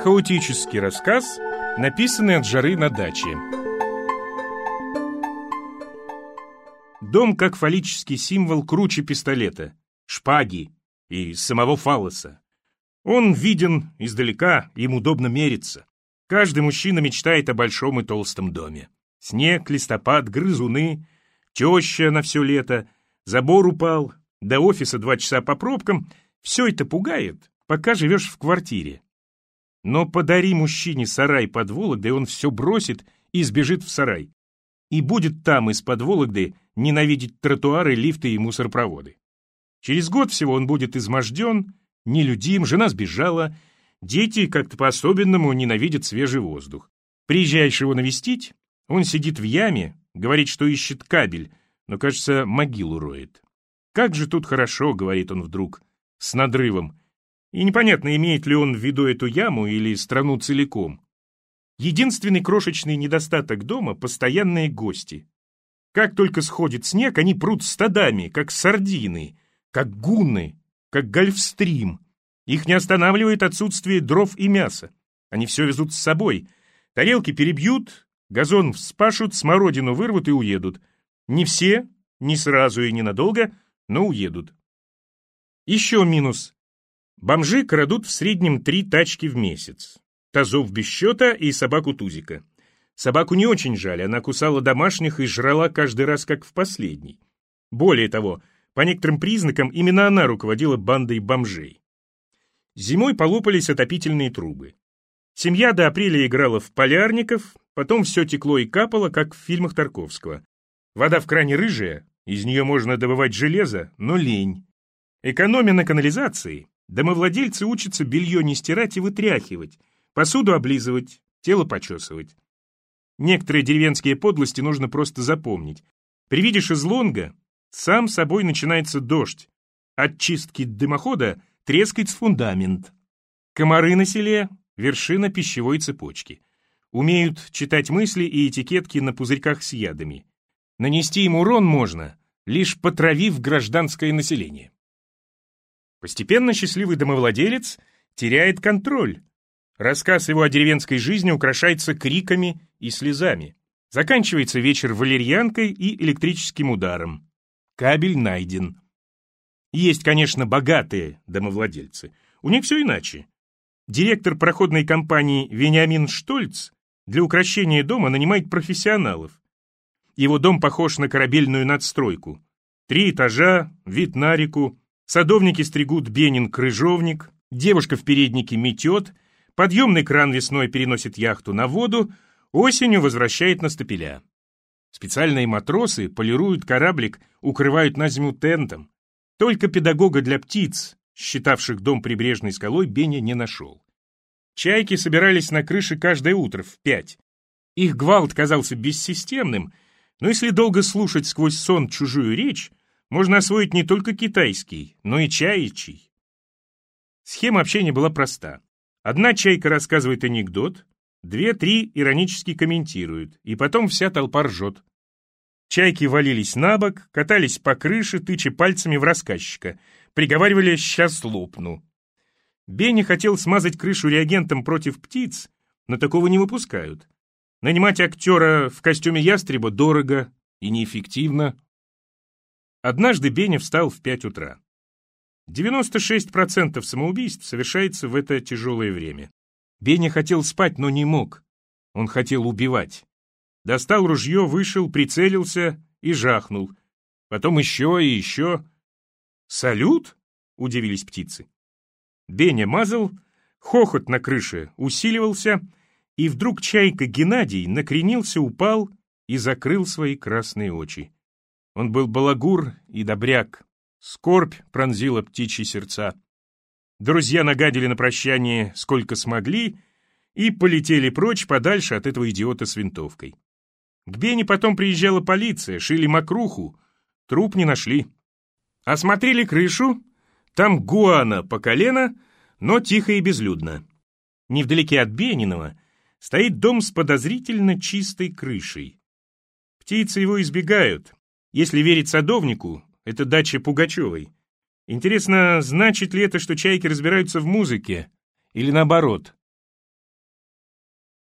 Хаотический рассказ, написанный от жары на даче. Дом как фаллический символ круче пистолета, шпаги и самого фалоса. Он виден издалека, им удобно мериться. Каждый мужчина мечтает о большом и толстом доме. Снег, листопад, грызуны, теща на все лето, забор упал, до офиса два часа по пробкам. Все это пугает, пока живешь в квартире. Но подари мужчине сарай под Вологдой, он все бросит и сбежит в сарай. И будет там из-под Вологды ненавидеть тротуары, лифты и мусоропроводы. Через год всего он будет изможден, нелюдим, жена сбежала, дети как-то по-особенному ненавидят свежий воздух. Приезжаешь его навестить, он сидит в яме, говорит, что ищет кабель, но, кажется, могилу роет. «Как же тут хорошо», — говорит он вдруг, с надрывом, и непонятно, имеет ли он в виду эту яму или страну целиком. Единственный крошечный недостаток дома — постоянные гости. Как только сходит снег, они прут стадами, как сардины, как гунны, как гольфстрим. Их не останавливает отсутствие дров и мяса. Они все везут с собой. Тарелки перебьют, газон вспашут, смородину вырвут и уедут. Не все, не сразу и ненадолго, но уедут. Еще минус Бомжи крадут в среднем три тачки в месяц. Тазов без счета и собаку Тузика. Собаку не очень жаль, она кусала домашних и жрала каждый раз, как в последний. Более того, по некоторым признакам именно она руководила бандой бомжей. Зимой полопались отопительные трубы. Семья до апреля играла в полярников, потом все текло и капало, как в фильмах Тарковского. Вода в кране рыжая, из нее можно добывать железо, но лень. Экономя на канализации, Домовладельцы учатся белье не стирать и вытряхивать, посуду облизывать, тело почесывать. Некоторые деревенские подлости нужно просто запомнить. При виде шезлонга сам собой начинается дождь. От чистки дымохода трескается фундамент. Комары на селе — вершина пищевой цепочки. Умеют читать мысли и этикетки на пузырьках с ядами. Нанести им урон можно, лишь потравив гражданское население. Постепенно счастливый домовладелец теряет контроль. Рассказ его о деревенской жизни украшается криками и слезами. Заканчивается вечер валерьянкой и электрическим ударом. Кабель найден. Есть, конечно, богатые домовладельцы. У них все иначе. Директор проходной компании Вениамин Штольц для украшения дома нанимает профессионалов. Его дом похож на корабельную надстройку. Три этажа, вид на реку, Садовники стригут бенин-крыжовник, девушка в переднике метет, подъемный кран весной переносит яхту на воду, осенью возвращает на стапеля. Специальные матросы полируют кораблик, укрывают на зиму тентом. Только педагога для птиц, считавших дом прибрежной скалой, Беня не нашел. Чайки собирались на крыше каждое утро в пять. Их гвалт казался бессистемным, но если долго слушать сквозь сон чужую речь, можно освоить не только китайский, но и чаичий. Схема общения была проста. Одна чайка рассказывает анекдот, две-три иронически комментируют, и потом вся толпа ржет. Чайки валились на бок, катались по крыше, тыча пальцами в рассказчика, приговаривали «сейчас лопну». Бенни хотел смазать крышу реагентом против птиц, но такого не выпускают. Нанимать актера в костюме ястреба дорого и неэффективно. Однажды Беня встал в пять утра. 96% самоубийств совершается в это тяжелое время. Беня хотел спать, но не мог. Он хотел убивать. Достал ружье, вышел, прицелился и жахнул. Потом еще и еще. «Салют?» — удивились птицы. Беня мазал, хохот на крыше усиливался, и вдруг чайка Геннадий накренился, упал и закрыл свои красные очи. Он был балагур и добряк. Скорбь пронзила птичьи сердца. Друзья нагадили на прощание сколько смогли и полетели прочь подальше от этого идиота с винтовкой. К Бене потом приезжала полиция, шили мокруху, труп не нашли. Осмотрели крышу, там гуана по колено, но тихо и безлюдно. Невдалеке от Бенинова стоит дом с подозрительно чистой крышей. Птицы его избегают, если верить садовнику, это дача Пугачевой. Интересно, значит ли это, что чайки разбираются в музыке? Или наоборот,